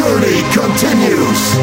journey continues.